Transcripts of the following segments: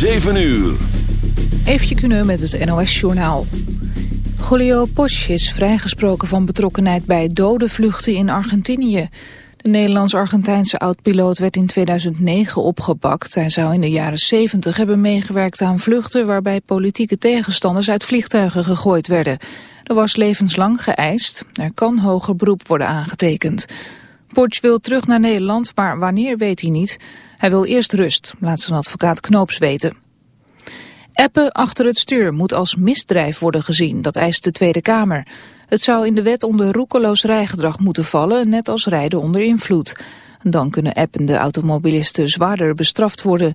7 uur. Eefje kunnen met het NOS-journaal. Julio Poch is vrijgesproken van betrokkenheid bij dode vluchten in Argentinië. De Nederlands-Argentijnse oud-piloot werd in 2009 opgepakt. Hij zou in de jaren 70 hebben meegewerkt aan vluchten... waarbij politieke tegenstanders uit vliegtuigen gegooid werden. Er was levenslang geëist. Er kan hoger beroep worden aangetekend. Poch wil terug naar Nederland, maar wanneer weet hij niet. Hij wil eerst rust, laat zijn advocaat Knoops weten. Appen achter het stuur moet als misdrijf worden gezien, dat eist de Tweede Kamer. Het zou in de wet onder roekeloos rijgedrag moeten vallen, net als rijden onder invloed. Dan kunnen appende automobilisten zwaarder bestraft worden.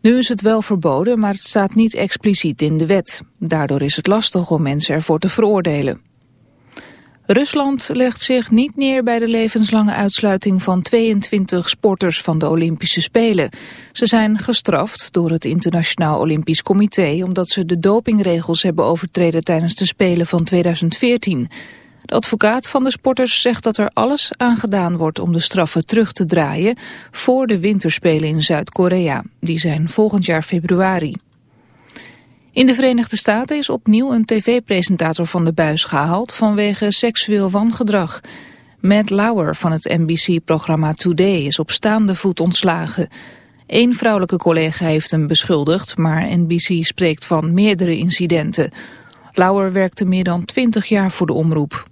Nu is het wel verboden, maar het staat niet expliciet in de wet. Daardoor is het lastig om mensen ervoor te veroordelen. Rusland legt zich niet neer bij de levenslange uitsluiting van 22 sporters van de Olympische Spelen. Ze zijn gestraft door het Internationaal Olympisch Comité omdat ze de dopingregels hebben overtreden tijdens de Spelen van 2014. De advocaat van de sporters zegt dat er alles aan gedaan wordt om de straffen terug te draaien voor de winterspelen in Zuid-Korea. Die zijn volgend jaar februari. In de Verenigde Staten is opnieuw een tv-presentator van de buis gehaald vanwege seksueel wangedrag. Matt Lauer van het NBC-programma Today is op staande voet ontslagen. Eén vrouwelijke collega heeft hem beschuldigd, maar NBC spreekt van meerdere incidenten. Lauer werkte meer dan twintig jaar voor de omroep.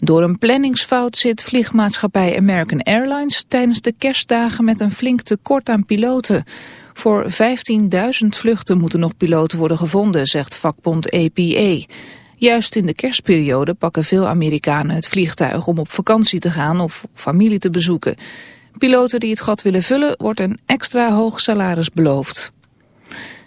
Door een planningsfout zit vliegmaatschappij American Airlines tijdens de kerstdagen met een flink tekort aan piloten. Voor 15.000 vluchten moeten nog piloten worden gevonden, zegt vakbond APA. Juist in de kerstperiode pakken veel Amerikanen het vliegtuig om op vakantie te gaan of familie te bezoeken. Piloten die het gat willen vullen wordt een extra hoog salaris beloofd.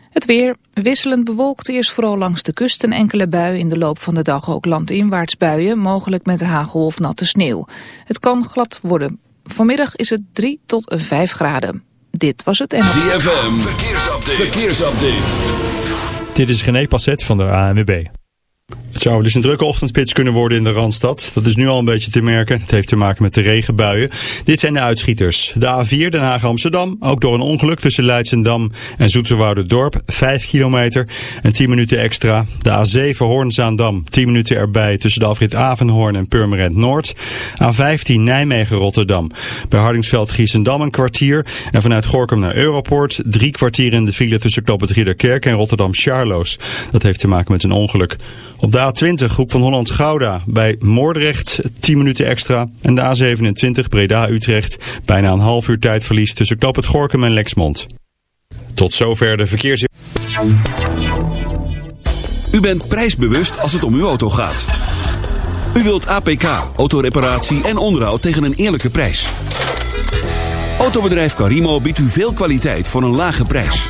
Het weer wisselend bewolkt, eerst vooral langs de kust een enkele bui. In de loop van de dag ook landinwaarts buien, mogelijk met hagel of natte sneeuw. Het kan glad worden. Vanmiddag is het 3 tot 5 graden. Dit was het en... ZFM, verkeersupdate. verkeersupdate. Dit is René Passet van de ANWB. Het zou dus een drukke ochtendspits kunnen worden in de Randstad. Dat is nu al een beetje te merken. Het heeft te maken met de regenbuien. Dit zijn de uitschieters. De A4 Den Haag-Amsterdam. Ook door een ongeluk tussen Leidsendam en Dorp. 5 kilometer en 10 minuten extra. De A7 Hoornzaandam. 10 minuten erbij tussen de afrit Avenhoorn en Purmerend Noord. A15 Nijmegen-Rotterdam. Bij Hardingsveld-Giessendam een kwartier. En vanuit Gorkum naar Europoort. Drie kwartier in de file tussen Knoppen Ridderkerk en Rotterdam-Charloes. Dat heeft te maken met een ongeluk. Op A20 Hoek van Holland-Gouda bij Moordrecht 10 minuten extra. En de A27 Breda-Utrecht bijna een half uur tijdverlies tussen Knop het Gorkum en Lexmond. Tot zover de verkeers... U bent prijsbewust als het om uw auto gaat. U wilt APK, autoreparatie en onderhoud tegen een eerlijke prijs. Autobedrijf Carimo biedt u veel kwaliteit voor een lage prijs.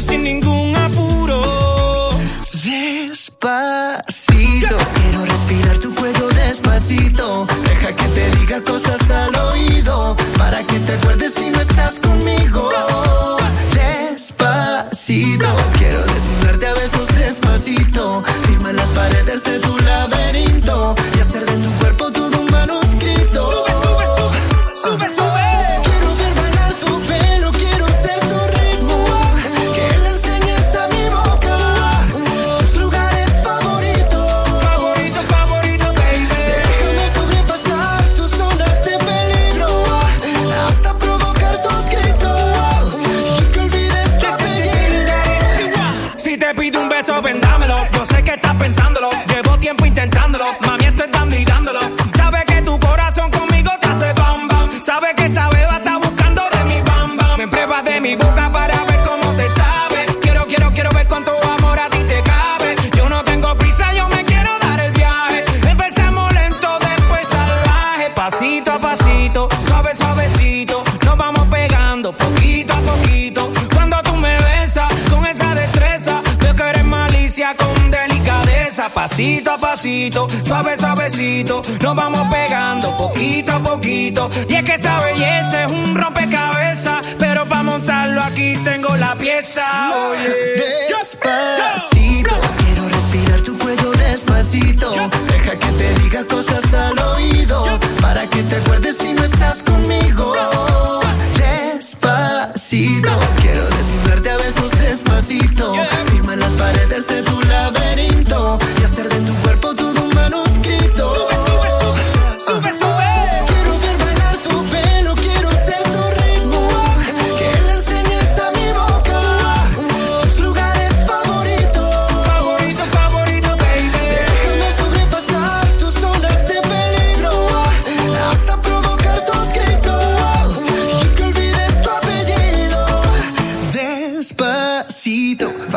Deus ninguém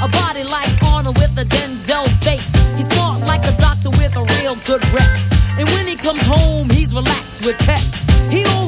A body like Arnold with a Denzel face. He's smart like a doctor with a real good rep. And when he comes home, he's relaxed with pep. He always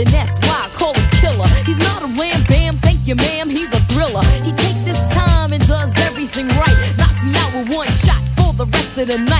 and that's why I call him killer. He's not a wham bam, thank you, ma'am, he's a thriller. He takes his time and does everything right. Knocks me out with one shot for the rest of the night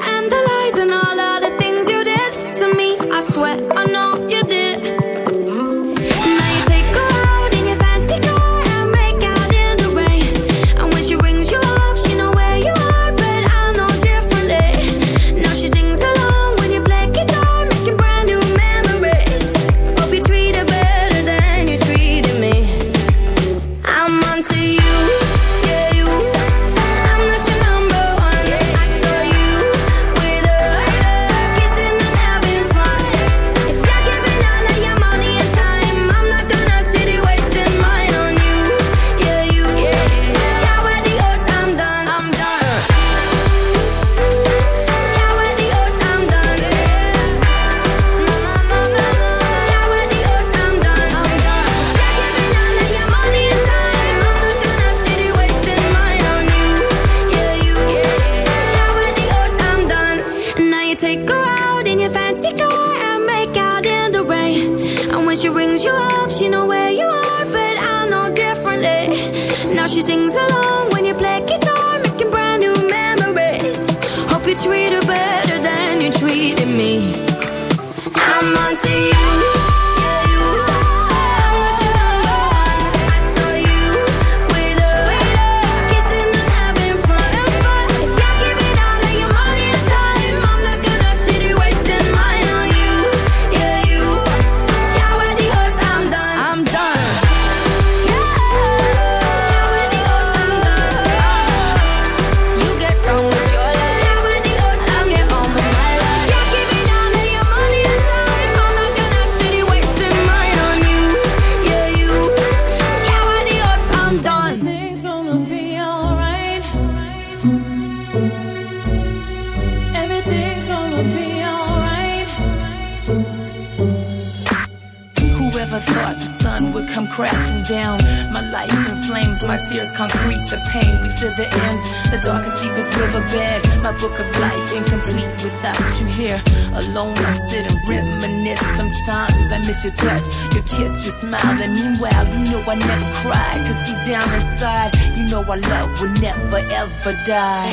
side. You know our love will never ever die.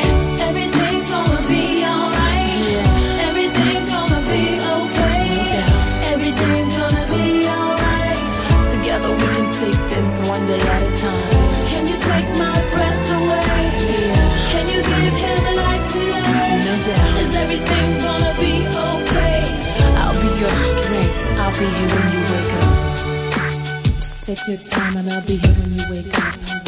Everything's gonna be alright. Yeah. Everything's gonna be okay. Yeah. Everything's gonna be alright. Together we can take this one day at a time. Can you take my breath away? Yeah. Can you give him a life today? No doubt. Is everything gonna be okay? I'll be your strength. I'll be here when you wake up. Take your time and I'll be here when you wake up.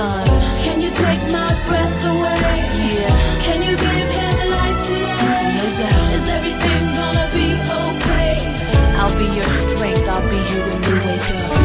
Can you take my breath away? Yeah. Can you give him life today? No doubt. Is everything gonna be okay? I'll be your strength. I'll be here when you wake up.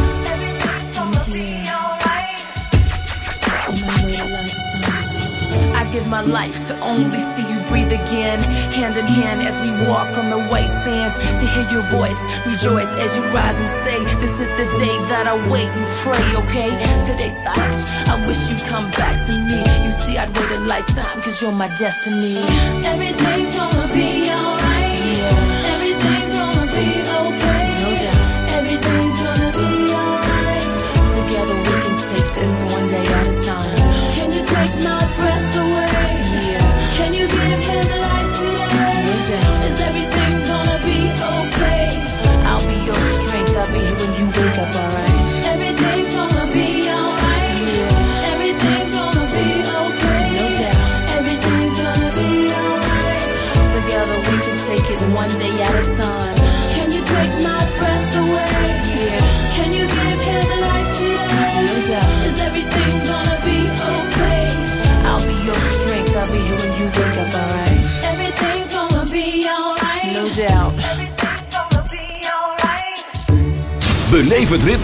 I give my life to only see you breathe again, hand in hand as we walk on the white sands. To hear your voice, rejoice as you rise and say, This is the day that I wait and pray, okay? Today, Sarge, I wish you'd come back to me. You see, I'd wait a lifetime, cause you're my destiny. Everything's gonna be alright.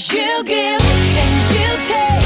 Cause you give and you take.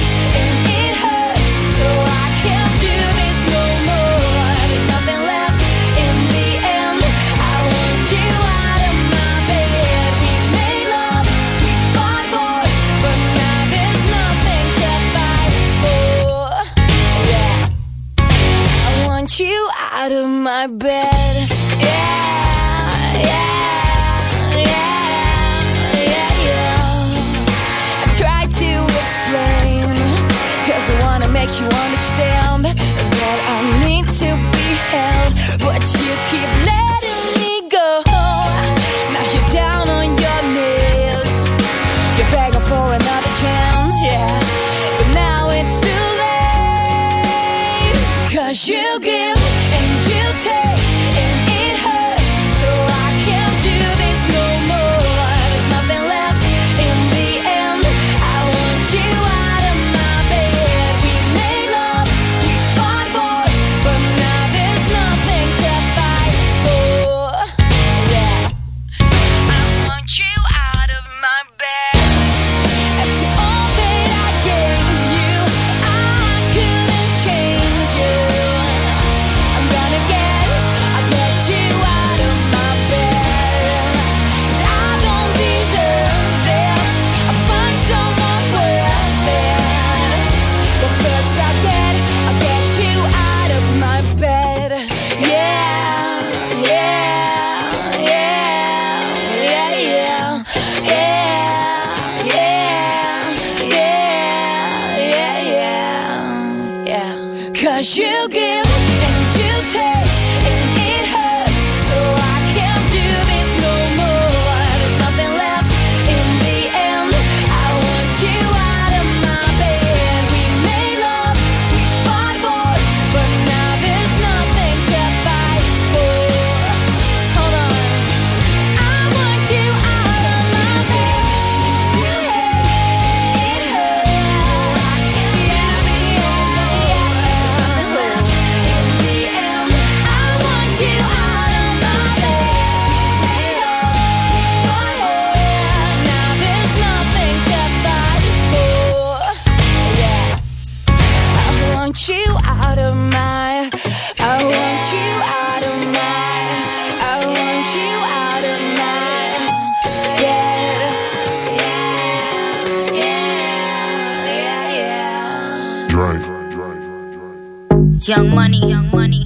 money, young money,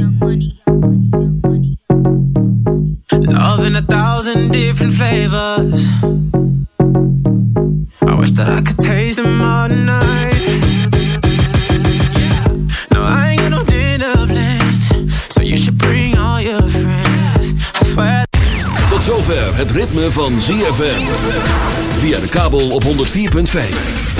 young money, young money. Love in a thousand different flavors. I wish that I could taste them all tonight. No, I ain't got no dinner plans, so you should bring all your friends. I swear. Tot zover het ritme van ZFM. Via de kabel op 104.5.